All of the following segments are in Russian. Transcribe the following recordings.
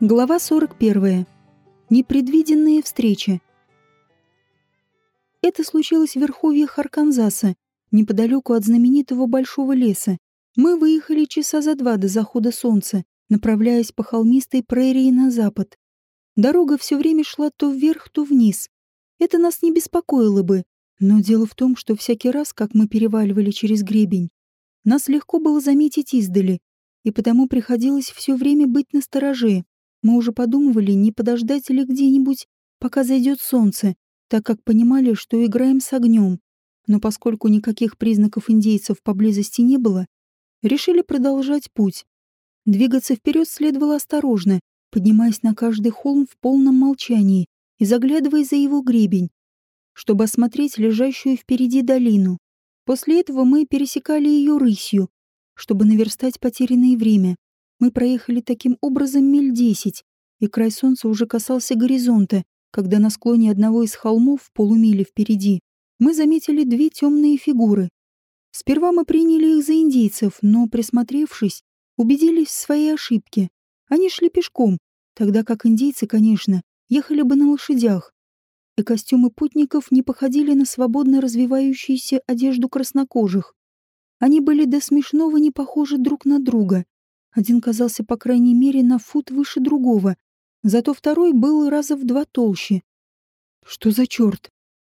Глава 41. Непредвиденные встречи. Это случилось в верховьях Арканзаса, неподалеку от знаменитого Большого леса. Мы выехали часа за два до захода солнца, направляясь по холмистой прерии на запад. Дорога все время шла то вверх, то вниз. Это нас не беспокоило бы, но дело в том, что всякий раз, как мы переваливали через гребень, нас легко было заметить издали, и потому приходилось все время быть настороже. Мы уже подумывали, не подождать ли где-нибудь, пока зайдет солнце, так как понимали, что играем с огнем. Но поскольку никаких признаков индейцев поблизости не было, решили продолжать путь. Двигаться вперед следовало осторожно, поднимаясь на каждый холм в полном молчании и заглядывая за его гребень, чтобы осмотреть лежащую впереди долину. После этого мы пересекали ее рысью, чтобы наверстать потерянное время. Мы проехали таким образом миль десять, и край солнца уже касался горизонта, когда на склоне одного из холмов в полумиле впереди мы заметили две темные фигуры. Сперва мы приняли их за индейцев, но, присмотревшись, убедились в своей ошибке. Они шли пешком, тогда как индейцы, конечно, ехали бы на лошадях. И костюмы путников не походили на свободно развивающуюся одежду краснокожих. Они были до смешного не похожи друг на друга. Один казался, по крайней мере, на фут выше другого, зато второй был раза в два толще. «Что за черт?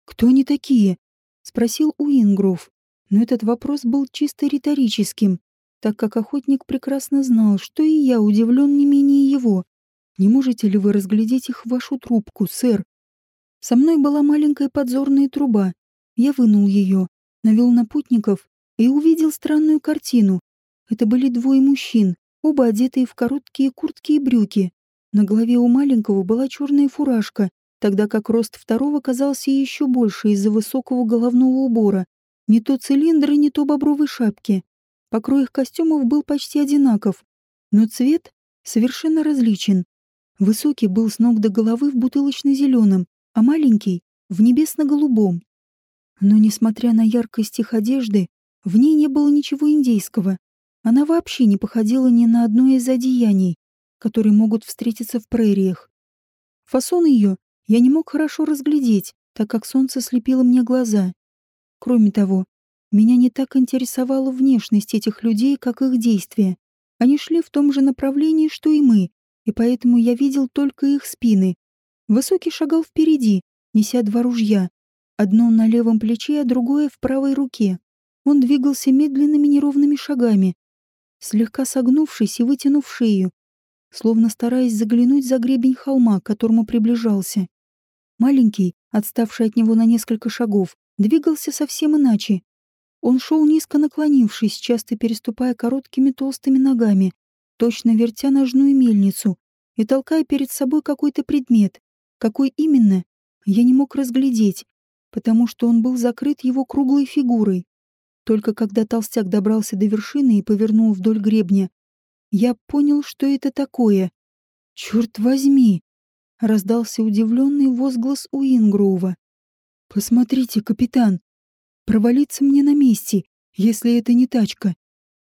Кто они такие?» — спросил Уингров. Но этот вопрос был чисто риторическим, так как охотник прекрасно знал, что и я удивлен не менее его. «Не можете ли вы разглядеть их в вашу трубку, сэр?» Со мной была маленькая подзорная труба. Я вынул ее, навел на путников и увидел странную картину. Это были двое мужчин, оба одетые в короткие куртки и брюки. На голове у маленького была черная фуражка, тогда как рост второго казался еще больше из-за высокого головного убора. Не то цилиндры, не то бобровой шапки. Покрой их костюмов был почти одинаков, но цвет совершенно различен. Высокий был с ног до головы в бутылочно-зеленом, а маленький — в небесно-голубом. Но, несмотря на яркость их одежды, в ней не было ничего индейского. Она вообще не походила ни на одно из одеяний, которые могут встретиться в прериях. Фасон ее я не мог хорошо разглядеть, так как солнце слепило мне глаза. Кроме того, меня не так интересовала внешность этих людей, как их действия. Они шли в том же направлении, что и мы, и поэтому я видел только их спины. Высокий шагал впереди, неся два ружья, одно на левом плече, а другое в правой руке. Он двигался медленными неровными шагами, слегка согнувшись и вытянув шею, словно стараясь заглянуть за гребень холма, к которому приближался. Маленький, отставший от него на несколько шагов, двигался совсем иначе. Он шел низко наклонившись, часто переступая короткими толстыми ногами, точно вертя ножную мельницу и толкая перед собой какой-то предмет. Какой именно, я не мог разглядеть, потому что он был закрыт его круглой фигурой. Только когда толстяк добрался до вершины и повернул вдоль гребня, я понял, что это такое. «Черт возьми!» — раздался удивленный возглас у Ингроува. «Посмотрите, капитан! Провалиться мне на месте, если это не тачка!»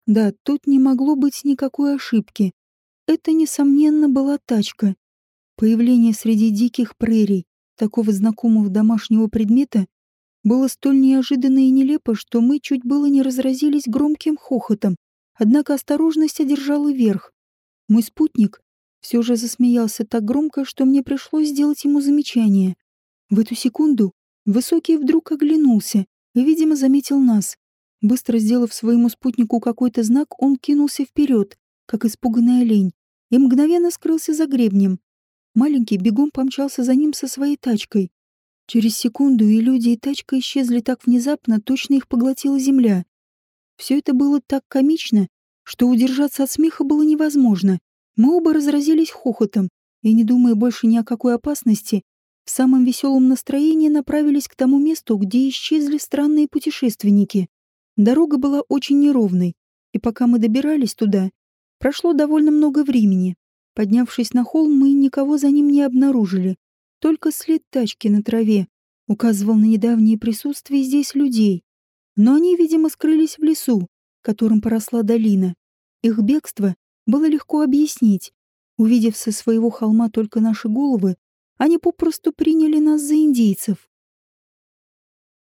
Да, тут не могло быть никакой ошибки. Это, несомненно, была тачка. Появление среди диких прерий такого знакомого домашнего предмета было столь неожиданно и нелепо, что мы чуть было не разразились громким хохотом. Однако осторожность одержала верх. Мой спутник все же засмеялся так громко, что мне пришлось сделать ему замечание. В эту секунду Высокий вдруг оглянулся и, видимо, заметил нас. Быстро сделав своему спутнику какой-то знак, он кинулся вперед, как испуганный олень, и мгновенно скрылся за гребнем. Маленький бегом помчался за ним со своей тачкой. Через секунду и люди, и тачка исчезли так внезапно, точно их поглотила земля. Все это было так комично, что удержаться от смеха было невозможно. Мы оба разразились хохотом, и, не думая больше ни о какой опасности, в самом веселом настроении направились к тому месту, где исчезли странные путешественники. Дорога была очень неровной, и пока мы добирались туда, прошло довольно много времени. Поднявшись на холм, мы никого за ним не обнаружили. Только след тачки на траве указывал на недавнее присутствие здесь людей. Но они, видимо, скрылись в лесу, которым поросла долина. Их бегство было легко объяснить. Увидев со своего холма только наши головы, они попросту приняли нас за индейцев.